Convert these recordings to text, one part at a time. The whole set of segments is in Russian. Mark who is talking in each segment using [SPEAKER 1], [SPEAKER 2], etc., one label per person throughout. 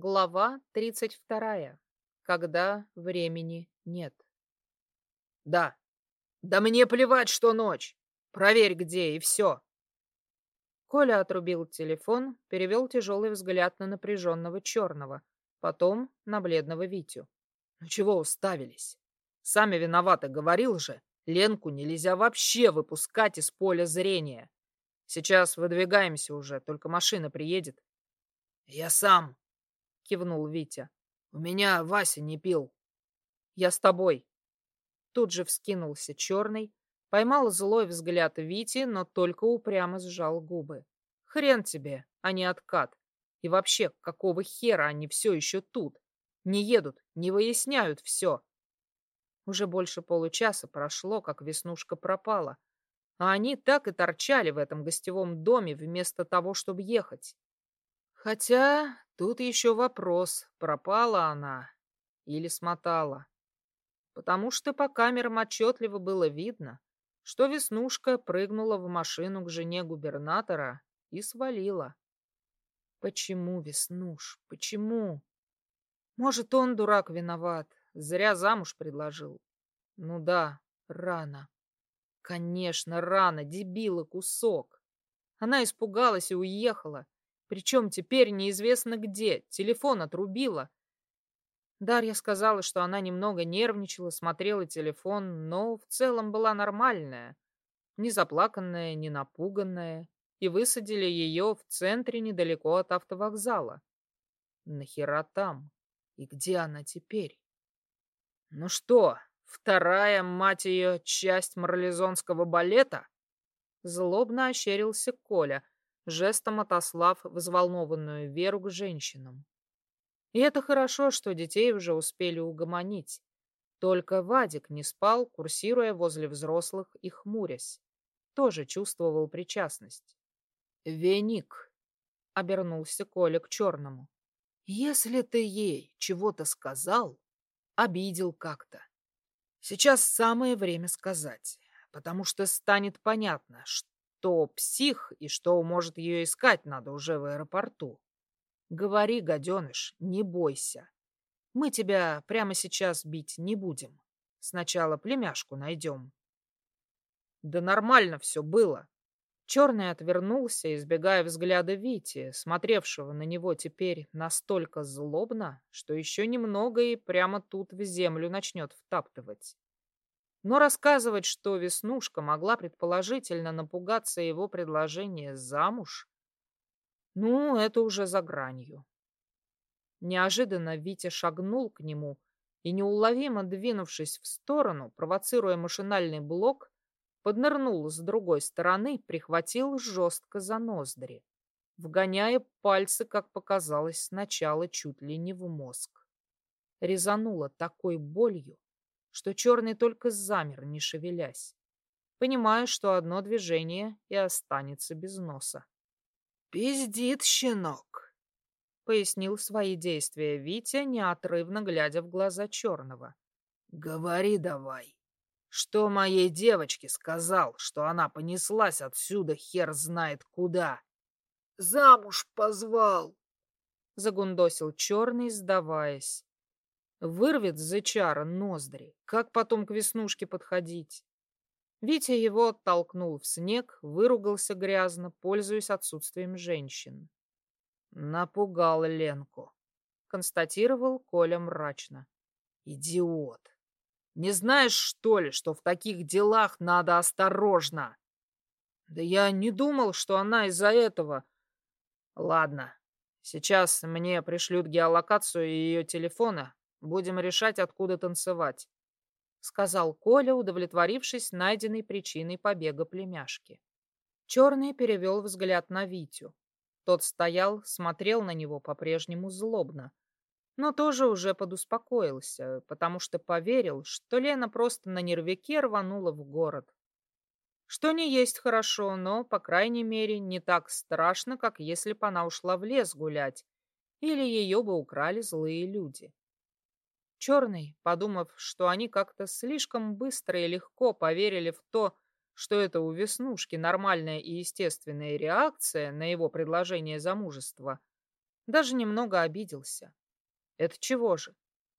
[SPEAKER 1] Глава 32. Когда времени нет.
[SPEAKER 2] Да. Да мне плевать, что ночь. Проверь, где, и все.
[SPEAKER 1] Коля отрубил телефон, перевел тяжелый взгляд на напряженного черного, потом на бледного Витю.
[SPEAKER 2] Ну чего уставились? Сами виноваты, говорил же. Ленку нельзя вообще выпускать из поля зрения. Сейчас выдвигаемся уже, только машина приедет. Я сам, кивнул Витя. У меня Вася не пил.
[SPEAKER 1] Я с тобой. Тут же вскинулся черный, поймал злой взгляд Вити, но только упрямо сжал губы. Хрен тебе, а не откат. И вообще, какого хера они все еще тут? Не едут, не выясняют все. Уже больше получаса прошло, как Веснушка пропала, а они так и торчали в этом гостевом доме вместо того, чтобы ехать. Хотя тут еще вопрос, пропала она или смотала. Потому что по камерам отчетливо было видно, что Веснушка прыгнула в машину к жене губернатора и свалила. Почему, Веснуш, почему? Может, он, дурак, виноват, зря замуж предложил. Ну да, рано. Конечно, рано, дебила кусок. Она испугалась и уехала. Причем теперь неизвестно где, телефон отрубила. Дарья сказала, что она немного нервничала, смотрела телефон, но в целом была нормальная. Не заплаканная, не напуганная. И высадили ее в центре недалеко от автовокзала. Нахера там? И где она теперь? Ну что, вторая, мать ее, часть марлезонского балета? Злобно ощерился Коля, жестом отослав взволнованную Веру к женщинам. И это хорошо, что детей уже успели угомонить. Только Вадик не спал, курсируя возле взрослых и хмурясь. Тоже чувствовал причастность. «Веник», — обернулся Коля к черному, — «если ты ей чего-то сказал, обидел как-то, сейчас самое время сказать, потому что станет понятно, что кто псих и что может ее искать надо уже в аэропорту. Говори, гаденыш, не бойся. Мы тебя прямо сейчас бить не будем. Сначала племяшку найдем. Да нормально все было. Черный отвернулся, избегая взгляда Вити, смотревшего на него теперь настолько злобно, что еще немного и прямо тут в землю начнет втаптывать. Но рассказывать, что Веснушка могла предположительно напугаться его предложения замуж, ну, это уже за гранью. Неожиданно Витя шагнул к нему и, неуловимо двинувшись в сторону, провоцируя машинальный блок, поднырнул с другой стороны, прихватил жестко за ноздри, вгоняя пальцы, как показалось сначала, чуть ли не в мозг. Резануло такой болью, что черный только замер, не шевелясь, понимая, что одно движение и останется без носа. «Пиздит щенок», — пояснил свои действия Витя, неотрывно глядя в глаза черного. «Говори давай, что моей девочке сказал, что она понеслась отсюда хер знает куда?» «Замуж позвал», — загундосил черный, сдаваясь. Вырвет зычара ноздри. Как потом к веснушке подходить? Витя его оттолкнул в снег, выругался грязно, пользуясь отсутствием женщин. Напугал Ленку. Констатировал Коля мрачно. Идиот. Не знаешь, что ли, что в таких делах надо осторожно? Да я не думал, что она из-за этого... Ладно, сейчас мне пришлют геолокацию ее телефона, Будем решать, откуда танцевать», — сказал Коля, удовлетворившись найденной причиной побега племяшки. Черный перевел взгляд на Витю. Тот стоял, смотрел на него по-прежнему злобно, но тоже уже подуспокоился, потому что поверил, что Лена просто на нервике рванула в город. Что не есть хорошо, но, по крайней мере, не так страшно, как если бы она ушла в лес гулять, или ее бы украли злые люди. Черный, подумав, что они как-то слишком быстро и легко поверили в то, что это у Веснушки нормальная и естественная реакция на его предложение замужества, Даже немного обиделся. Это чего же?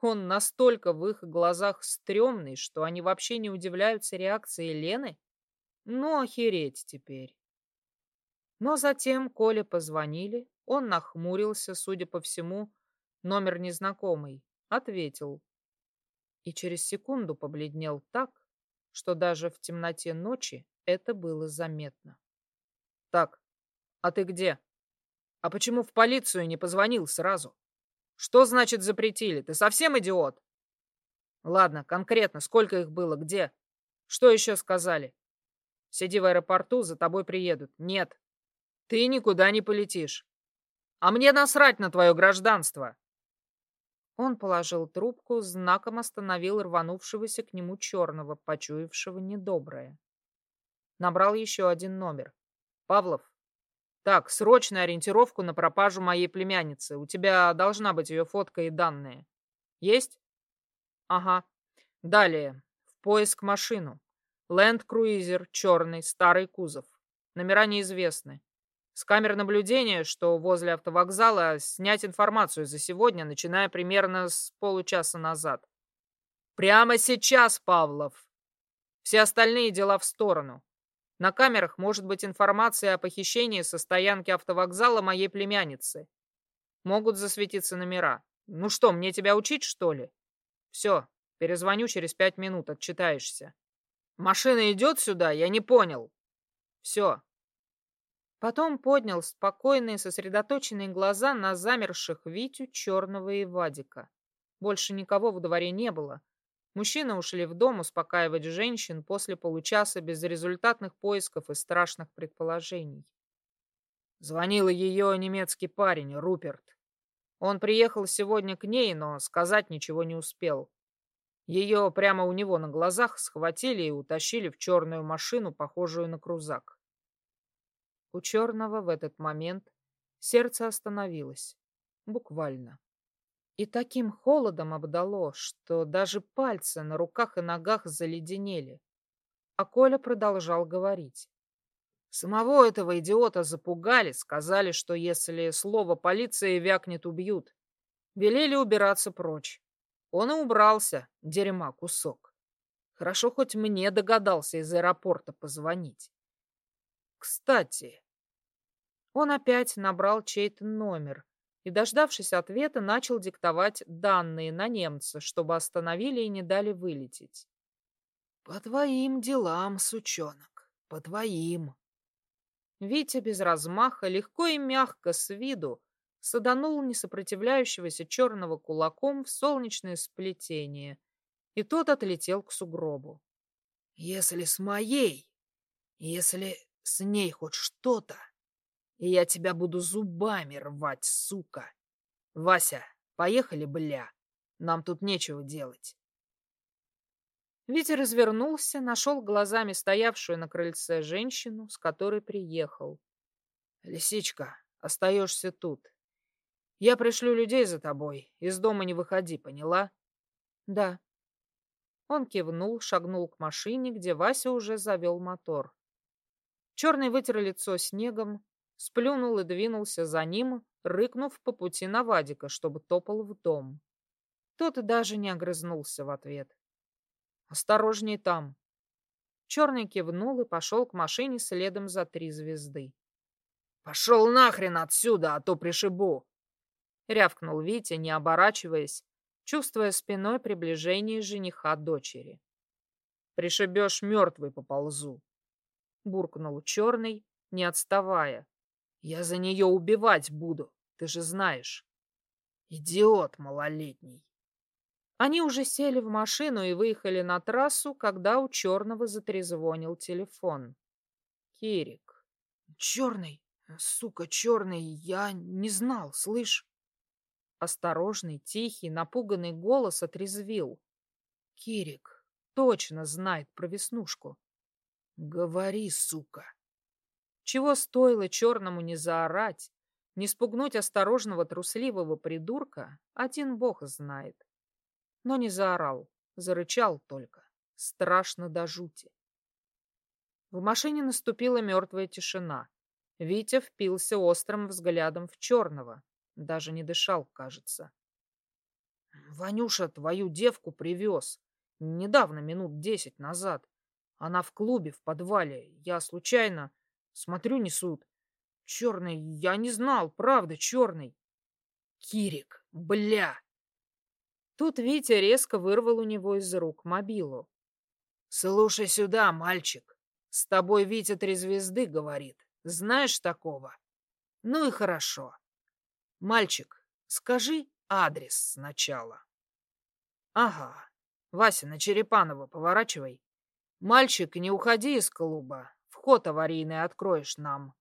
[SPEAKER 1] Он настолько в их глазах стрёмный, что они вообще не удивляются реакции Лены? Ну, охереть теперь. Но затем Коле позвонили, он нахмурился, судя по всему, номер незнакомый, ответил. И через секунду побледнел так, что даже в темноте ночи это было заметно. Так, а ты где? А почему в полицию не позвонил сразу? Что значит запретили? Ты совсем идиот? Ладно, конкретно, сколько их было, где? Что еще сказали? Сиди в аэропорту, за тобой приедут. Нет, ты никуда не полетишь. А мне насрать на твое гражданство. Он положил трубку, знаком остановил рванувшегося к нему черного, почуявшего недоброе. Набрал еще один номер. Павлов. Так, срочную ориентировку на пропажу моей племянницы. У тебя должна быть ее фотка и данные. Есть? Ага. Далее. В поиск машину. Ленд-круизер, черный, старый кузов. Номера неизвестны. С камер наблюдения, что возле автовокзала, снять информацию за сегодня, начиная примерно с получаса назад. Прямо сейчас, Павлов. Все остальные дела в сторону. На камерах может быть информация о похищении со стоянки автовокзала моей племянницы. Могут засветиться номера. Ну что, мне тебя учить, что ли? Все, перезвоню через пять минут, отчитаешься. Машина идет сюда? Я не понял. Все, Потом поднял спокойные, сосредоточенные глаза на замерших Витю, Черного и Вадика. Больше никого в дворе не было. Мужчины ушли в дом успокаивать женщин после получаса безрезультатных поисков и страшных предположений. Звонил ее немецкий парень, Руперт. Он приехал сегодня к ней, но сказать ничего не успел. Ее прямо у него на глазах схватили и утащили в черную машину, похожую на крузак. У черного в этот момент сердце остановилось. Буквально. И таким холодом обдало, что даже пальцы на руках и ногах заледенели. А Коля продолжал говорить. Самого этого идиота запугали, сказали, что если слово полиции вякнет, убьют. Велели убираться прочь. Он и убрался, дерьма кусок. Хорошо, хоть мне догадался из аэропорта позвонить. Кстати, он опять набрал чей-то номер и, дождавшись ответа, начал диктовать данные на немца, чтобы остановили и не дали вылететь. «По твоим делам, сучонок, по твоим». Витя без размаха, легко и мягко с виду, саданул несопротивляющегося черного кулаком в солнечное сплетение, и тот отлетел к сугробу. «Если с моей, если с ней хоть что-то, и я тебя буду зубами рвать, сука. Вася, поехали, бля. Нам тут нечего делать. Витя развернулся, нашел глазами стоявшую на крыльце женщину, с которой приехал. «Лисичка, остаешься тут. Я пришлю людей за тобой. Из дома не выходи, поняла?» «Да». Он кивнул, шагнул к машине, где Вася уже завел мотор. Черный вытер лицо снегом, сплюнул и двинулся за ним, рыкнув по пути на Вадика, чтобы топал в дом. Тот даже не огрызнулся в ответ. «Осторожней там!» Черный кивнул и пошел к машине следом за три звезды. «Пошел нахрен отсюда, а то пришибу!» Рявкнул Витя, не оборачиваясь, чувствуя спиной приближение жениха дочери. «Пришибешь, мертвый поползу!» Буркнул черный, не отставая, я за нее убивать буду, ты же знаешь. Идиот малолетний. Они уже сели в машину и выехали на трассу, когда у Черного затрезвонил телефон. Кирик. Черный, сука, черный, я не знал, слышь? Осторожный, тихий, напуганный голос отрезвил. Кирик точно знает про Веснушку. Говори, сука. Чего стоило черному не заорать, не спугнуть осторожного трусливого придурка, один бог знает. Но не заорал, зарычал только, страшно до жути. В машине наступила мертвая тишина. Витя впился острым взглядом в черного. даже не дышал, кажется. Ванюша твою девку привез. Недавно, минут десять назад. Она в клубе, в подвале. Я случайно смотрю, несут. Черный, я не знал, правда, черный. Кирик, бля! Тут Витя резко вырвал у него из рук мобилу. «Слушай сюда, мальчик. С тобой Витя три звезды говорит. Знаешь такого? Ну и хорошо. Мальчик, скажи адрес сначала». «Ага. Вася, на Черепанова поворачивай. Мальчик, не уходи из клуба. Вход аварийный откроешь нам».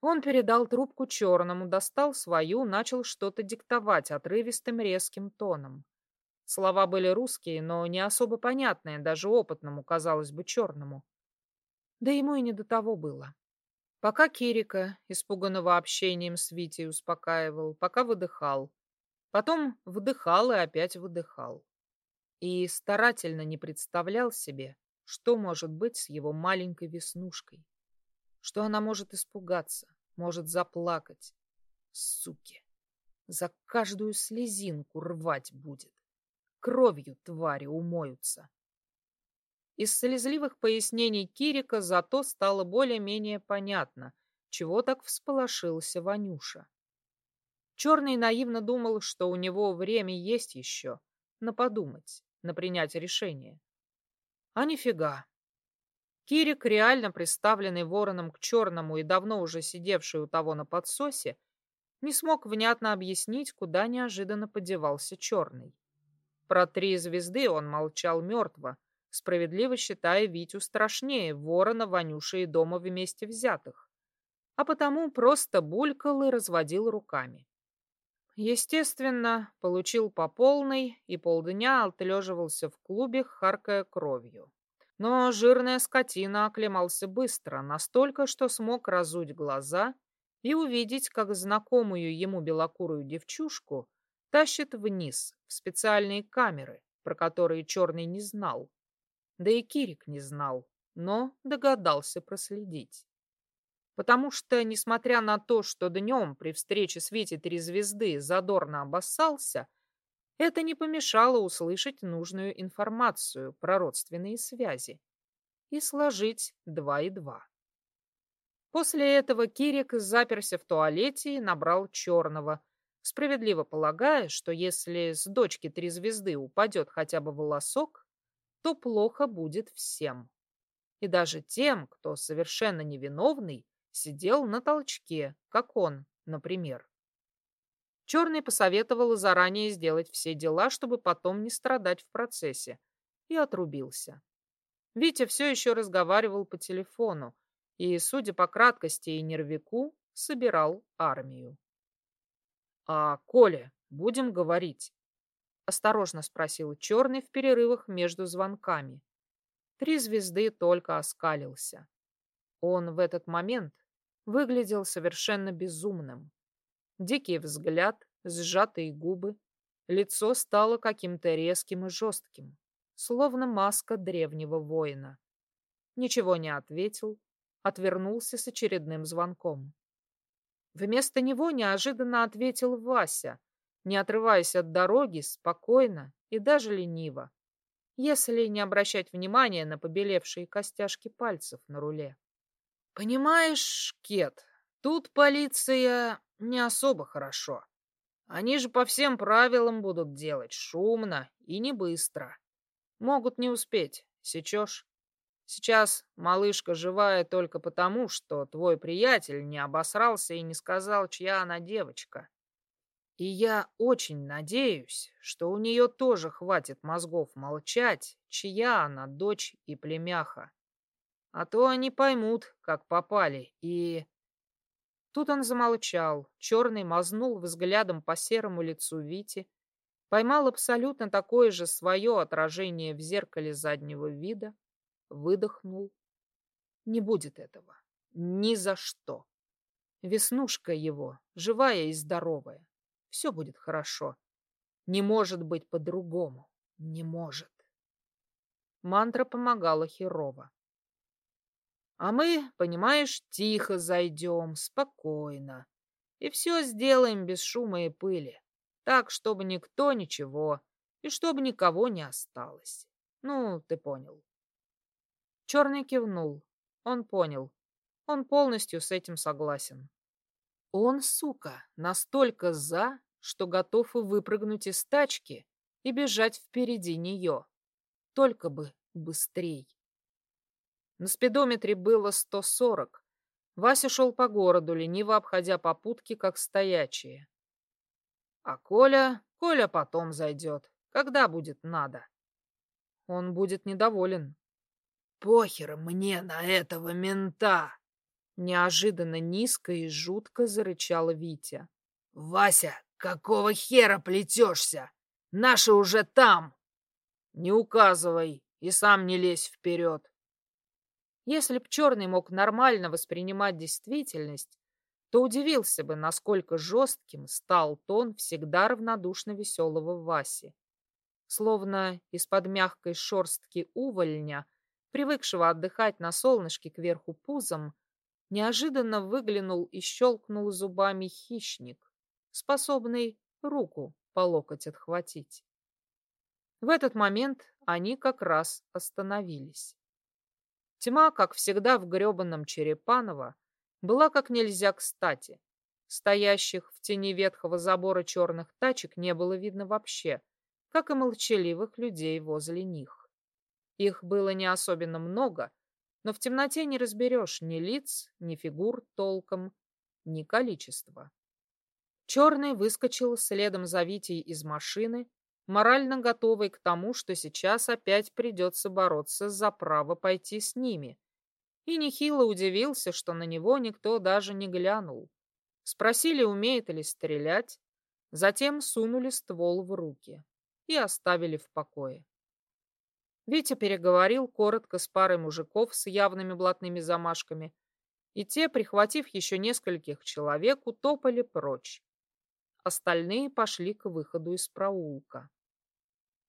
[SPEAKER 1] Он передал трубку черному, достал свою, начал что-то диктовать отрывистым резким тоном. Слова были русские, но не особо понятные, даже опытному, казалось бы, черному. Да ему и не до того было. Пока Кирика, испуганного общением с Витей, успокаивал, пока выдыхал. Потом вдыхал и опять выдыхал. И старательно не представлял себе, что может быть с его маленькой веснушкой. Что она может испугаться, может заплакать. Суки! За каждую слезинку рвать будет. Кровью твари умоются. Из слезливых пояснений Кирика зато стало более-менее понятно, чего так всполошился Ванюша. Черный наивно думал, что у него время есть еще, на подумать, на принять решение. А нифига. Кирик, реально приставленный вороном к черному и давно уже сидевший у того на подсосе, не смог внятно объяснить, куда неожиданно подевался черный. Про три звезды он молчал мертво, справедливо считая Витю страшнее ворона, Ванюши и дома вместе взятых, а потому просто булькал и разводил руками. Естественно, получил по полной и полдня отлеживался в клубе, харкая кровью. Но жирная скотина оклемался быстро, настолько, что смог разуть глаза и увидеть, как знакомую ему белокурую девчушку тащит вниз, в специальные камеры, про которые Черный не знал. Да и Кирик не знал, но догадался проследить. Потому что, несмотря на то, что днем при встрече с Витей Три Звезды задорно обоссался, это не помешало услышать нужную информацию про родственные связи и сложить два и два. После этого Кирик заперся в туалете и набрал черного, справедливо полагая, что если с дочки три звезды упадет хотя бы волосок, то плохо будет всем. И даже тем, кто совершенно невиновный, сидел на толчке, как он, например. Черный посоветовал заранее сделать все дела, чтобы потом не страдать в процессе, и отрубился. Витя все еще разговаривал по телефону и, судя по краткости и нервику, собирал армию. «А Коля, будем говорить?» — осторожно спросил Черный в перерывах между звонками. Три звезды только оскалился. Он в этот момент выглядел совершенно безумным. Дикий взгляд, сжатые губы, лицо стало каким-то резким и жестким, словно маска древнего воина. Ничего не ответил, отвернулся с очередным звонком. Вместо него неожиданно ответил Вася, не отрываясь от дороги, спокойно и даже лениво, если не обращать внимания на побелевшие костяшки пальцев на руле. «Понимаешь, Кет, тут полиция не особо хорошо. Они же по всем правилам будут делать шумно и не быстро. Могут не успеть, сечешь? Сейчас малышка живая только потому, что твой приятель не обосрался и не сказал, чья она девочка. И я очень надеюсь, что у нее тоже хватит мозгов молчать, чья она дочь и племяха. А то они поймут, как попали, и... Тут он замолчал, черный мазнул взглядом по серому лицу Вити, поймал абсолютно такое же свое отражение в зеркале заднего вида, выдохнул. Не будет этого. Ни за что. Веснушка его, живая и здоровая. Все будет хорошо. Не может быть по-другому. Не может. Мантра помогала херово. А мы, понимаешь, тихо зайдем, спокойно. И все сделаем без шума и пыли. Так, чтобы никто ничего, и чтобы никого не осталось. Ну, ты понял. Черный кивнул. Он понял. Он полностью с этим согласен. Он, сука, настолько за, что готов и выпрыгнуть из тачки и бежать впереди нее. Только бы быстрей. На спидометре было 140. Вася шел по городу, лениво обходя попутки, как стоячие. А Коля, Коля потом зайдет, когда будет надо. Он будет недоволен. Похер мне на этого мента! Неожиданно низко и жутко зарычала Витя. «Вася, какого хера плетешься? Наши уже там!» «Не указывай и сам не лезь вперед!» Если б Черный мог нормально воспринимать действительность, то удивился бы, насколько жестким стал тон всегда равнодушно веселого Васи. Словно из-под мягкой шорстки увольня, привыкшего отдыхать на солнышке кверху пузом, неожиданно выглянул и щелкнул зубами хищник, способный руку по локоть отхватить. В этот момент они как раз остановились. Тьма, как всегда в гребанном Черепаново, была как нельзя кстати. Стоящих в тени ветхого забора черных тачек не было видно вообще, как и молчаливых людей возле них. Их было не особенно много, но в темноте не разберешь ни лиц, ни фигур толком, ни количества. Черный выскочил следом за Витей из машины, морально готовый к тому, что сейчас опять придется бороться за право пойти с ними. И нехило удивился, что на него никто даже не глянул. Спросили, умеет ли стрелять, затем сунули ствол в руки и оставили в покое. Витя переговорил коротко с парой мужиков с явными блатными замашками, и те, прихватив еще нескольких человек, утопали прочь. Остальные пошли к выходу из проулка.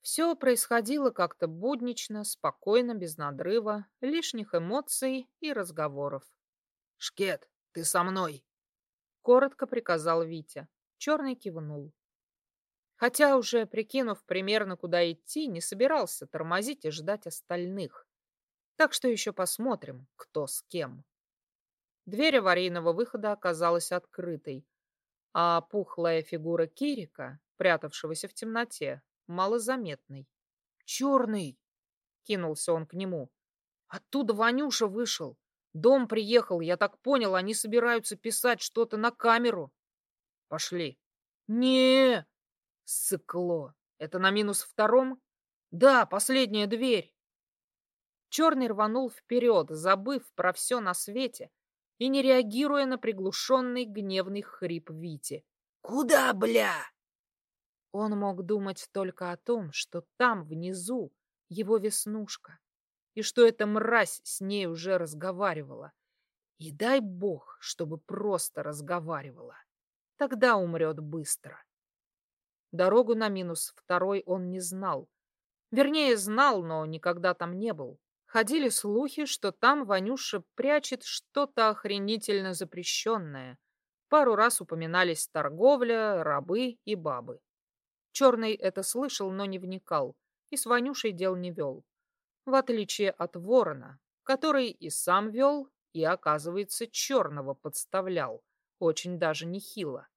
[SPEAKER 1] Все происходило как-то буднично, спокойно, без надрыва, лишних эмоций и разговоров. «Шкет, ты со мной!» — коротко приказал Витя. Черный кивнул. Хотя уже, прикинув примерно, куда идти, не собирался тормозить и ждать остальных. Так что еще посмотрим, кто с кем. Дверь аварийного выхода оказалась открытой, а пухлая фигура Кирика, прятавшегося в темноте, малозаметный. «Черный!» — кинулся он к нему. «Оттуда Ванюша вышел. Дом приехал, я так понял, они собираются писать что-то на камеру. Пошли». не Сыкло. Это на минус втором? Да, последняя дверь. Черный рванул вперед, забыв про все на свете и не реагируя на приглушенный гневный хрип Вити. «Куда, бля?» Он мог думать только о том, что там, внизу, его веснушка, и что эта мразь с ней уже разговаривала. И дай бог, чтобы просто разговаривала. Тогда умрет быстро. Дорогу на минус второй он не знал. Вернее, знал, но никогда там не был. Ходили слухи, что там Ванюша прячет что-то охренительно запрещенное. Пару раз упоминались торговля, рабы и бабы. Черный это слышал, но не вникал, и с Ванюшей дел не вел. В отличие от ворона, который и сам вел, и, оказывается, черного подставлял, очень даже нехило.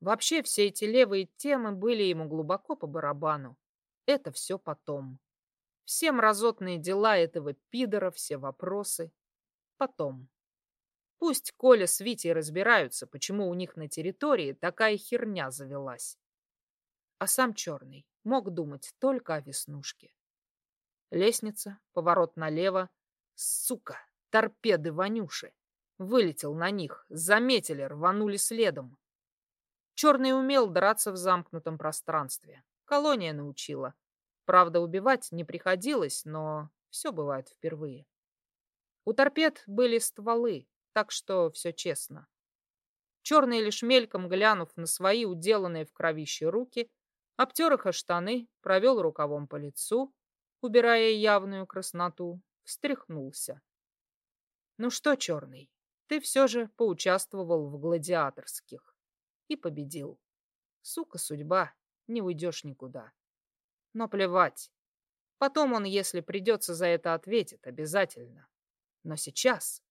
[SPEAKER 1] Вообще все эти левые темы были ему глубоко по барабану. Это все потом. Все мразотные дела этого пидора, все вопросы. Потом. Пусть Коля с Витей разбираются, почему у них на территории такая херня завелась а сам черный мог думать только о веснушке. Лестница, поворот налево. Сука, торпеды Ванюши. Вылетел на них, заметили, рванули следом. Черный умел драться в замкнутом пространстве. Колония научила. Правда, убивать не приходилось, но все бывает впервые. У торпед были стволы, так что все честно. Черный, лишь мельком глянув на свои уделанные в кровище руки, Обтер их о штаны, провел рукавом по лицу, убирая явную красноту, встряхнулся. «Ну что, черный, ты все же поучаствовал в гладиаторских и победил. Сука, судьба, не уйдешь никуда. Но плевать. Потом он, если придется за это ответит, обязательно. Но сейчас...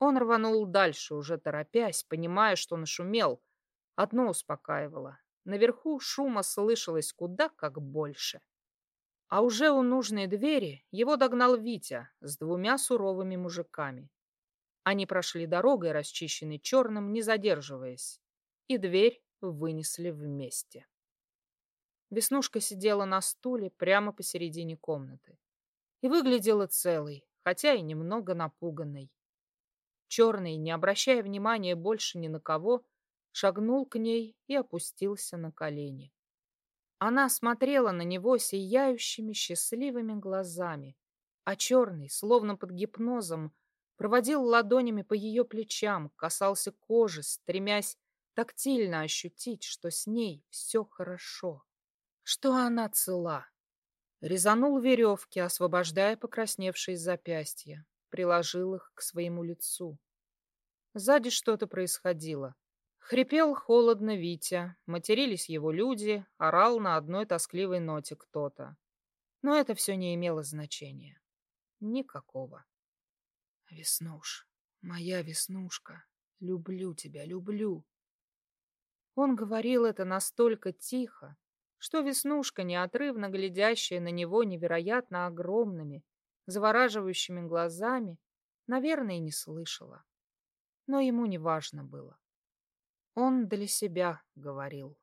[SPEAKER 1] Он рванул дальше, уже торопясь, понимая, что нашумел. Одно успокаивало. Наверху шума слышалось куда как больше. А уже у нужной двери его догнал Витя с двумя суровыми мужиками. Они прошли дорогой, расчищенной черным, не задерживаясь, и дверь вынесли вместе. Веснушка сидела на стуле прямо посередине комнаты и выглядела целой, хотя и немного напуганной. Черный, не обращая внимания больше ни на кого, шагнул к ней и опустился на колени. Она смотрела на него сияющими счастливыми глазами, а черный, словно под гипнозом, проводил ладонями по ее плечам, касался кожи, стремясь тактильно ощутить, что с ней все хорошо, что она цела. Резанул веревки, освобождая покрасневшие запястья, приложил их к своему лицу. Сзади что-то происходило. Хрипел холодно Витя, матерились его люди, орал на одной тоскливой ноте кто-то. Но это все не имело значения. Никакого. Веснуш, моя Веснушка, люблю тебя, люблю. Он говорил это настолько тихо, что Веснушка, неотрывно глядящая на него невероятно огромными, завораживающими глазами, наверное, не слышала. Но ему не важно было. Он для себя говорил.